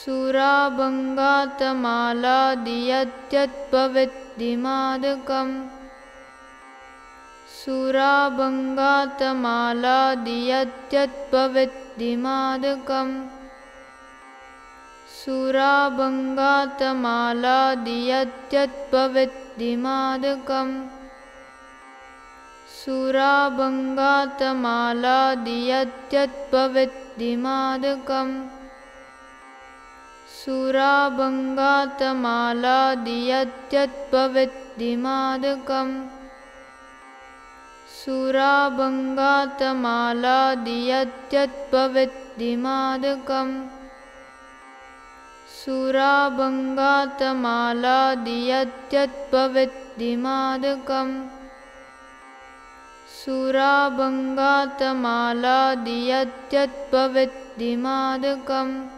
सुराभङ्गातमाला दीयत्पविमादकम् सुराभङ्गातमाला दीयत्पविमादकम्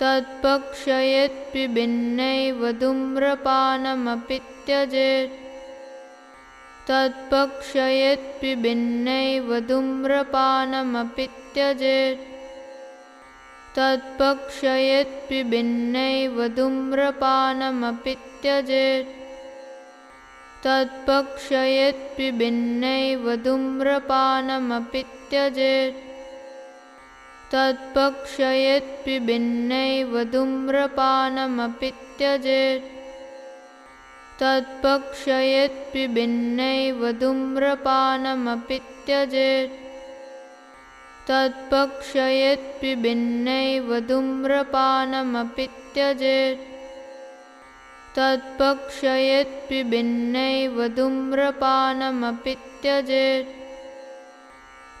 तत्पक्षयेत्पिभिन्नैव धूम्रपानमपि त्यजेत् तत्पक्षयेत्पिभिन्नैव धूम्रपानमपि त्यजेत् तत्पक्षयेत्पिभिन्नैव धूम्रपानमपि त्यजेत् तत्पक्षयेत्पिभिन्नैव धूम्रपानमपि त्यजेत् तत्पक्षयेत्पिभिन्नैव धूम्रपानमपि त्यजेत् तत्पक्षयेत्पिभिन्नैव धूम्रपानमपि त्यजेत् तत्पक्षयेत्पिभिन्नैव धूम्रपानमपि त्यजेत् तत्पक्षयेत्पिभिन्नैव धूम्रपानमपि त्यजेत्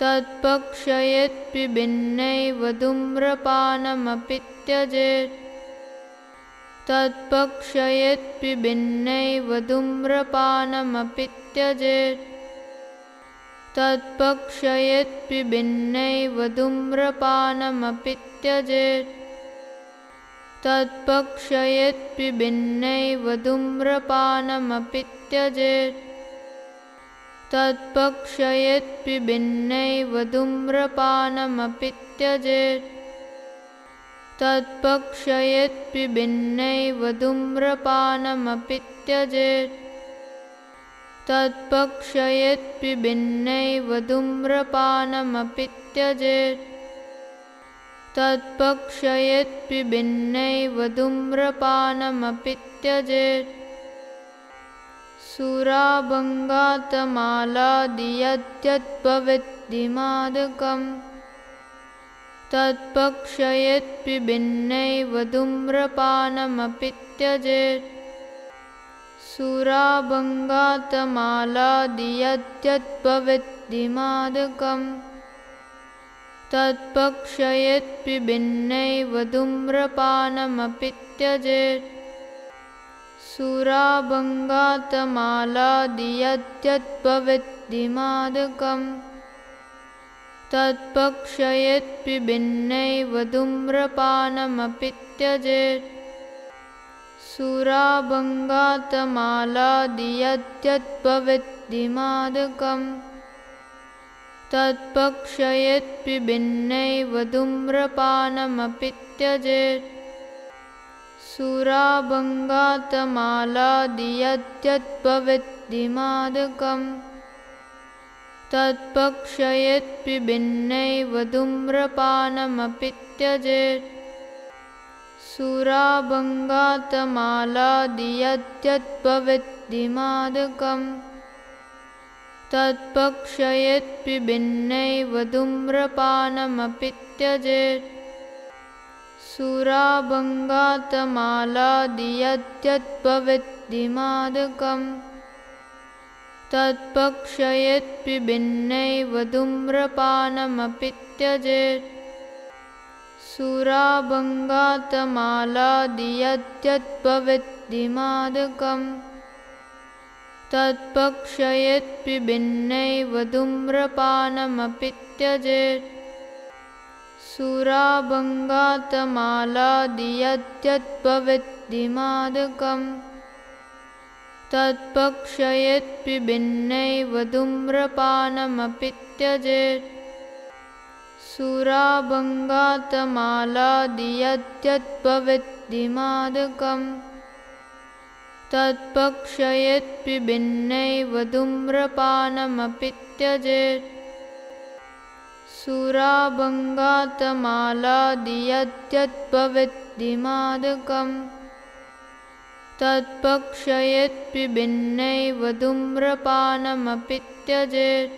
तत्पक्षयेत्पिभिन्नैव धूम्रपानमपि त्यजेत्। तत्पक्षयेत्पिभिन्नैव धूम्रपानमपि त्यजेत्। तत्पक्षयेत्पिभिन्नैव धूम्रपानमपि त्यजेत्। तत्पक्षयेत्पिभिन्नैव धूम्रपानमपि त्यजेत् तत्पक्षयेत्पिभिन्नैव धूम्रपानमपि त्यजेत्। तत्पक्षयेत्पिभिन्नैव धूम्रपानमपि त्यजेत्। तत्पक्षयेत्पिभिन्नैव धूम्रपानमपि त्यजेत्। तत्पक्षयेत्पिभिन्नैव धूम्रपानमपि त्यजेत् सुराभङ्गात् मालादीयत्पि भिन्नै वधुम्रपानमपित्यजेत् सुराभङ्गात् मालात्पक्षयेत्पि धूम्रपानमपि त्यजेत् तत्पक्षयेत्पिभिन्नैव धूम्रपानमपि त्यजेत् सुराभङ्गातमालादियद्यद्भवेद्दिमादकम् तत्पक्षयेत्पिभिन्नैव धूम्रपानमपि त्यजेत् सुराभङ्गातमालादियद्यद्भवेद्दिमादकम् तत्पक्षयेत्पिभिन्नैव धूम्रपानमपि त्यजेत् सुराभङ्गातमालादियद्यद्भवेद्दिमादकम् तत्पक्षयेत्पिभिन्नैव धूम्रपानमपि त्यजेत् सुराभङ्गातमालादियद्यद्भवेद्दिमादकम् तत्पक्षयेत्पिभिन्नैव धूम्रपानमपि त्यजेत् सुराभङ्गातमालादियद्यद्भवेद्दिमादकम् तत्पक्षयेत्पिभिन्नैव धूम्रपानमपि त्यजेत् तत्पक्षयेत्पिभिन्नैव धूम्रपानमपि त्यजेत् सुराभङ्गातमालादियद्यद्भवेद्दिमादकम् तत्पक्षयेत्पिभिन्नैव धूम्रपानमपि त्यजेत् सुराभङ्गातमालादियद्यद्भवेद्दिमादकम् तत्पक्षयेत्पिभिन्नैव धूम्रपानमपि त्यजेत्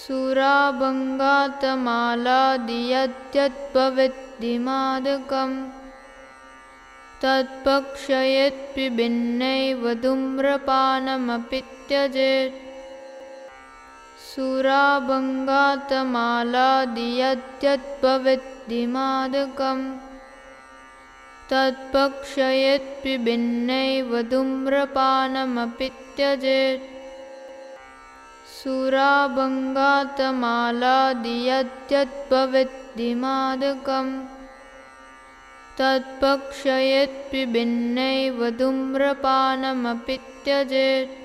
सुराभङ्गातमालादियद्यद्भवेद्दिमादकम् तत्पक्षयेत्पिभिन्नैव धूम्रपानमपि त्यजेत् धूम्रपानमपि त्यजेत् सुराभङ्गातमालादियद्यद्भवेद्दिमादकम् तत्पक्षयेत्पिभिन्नैव धूम्रपानमपि त्यजेत्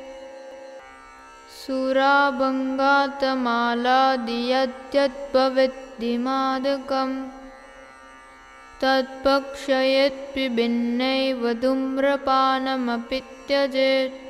सुराभङ्गातमालादियद्यद्भवेद्दिमादकम् तत्पक्षयेत्पिभिन्नैव धूम्रपानमपि त्यजेत्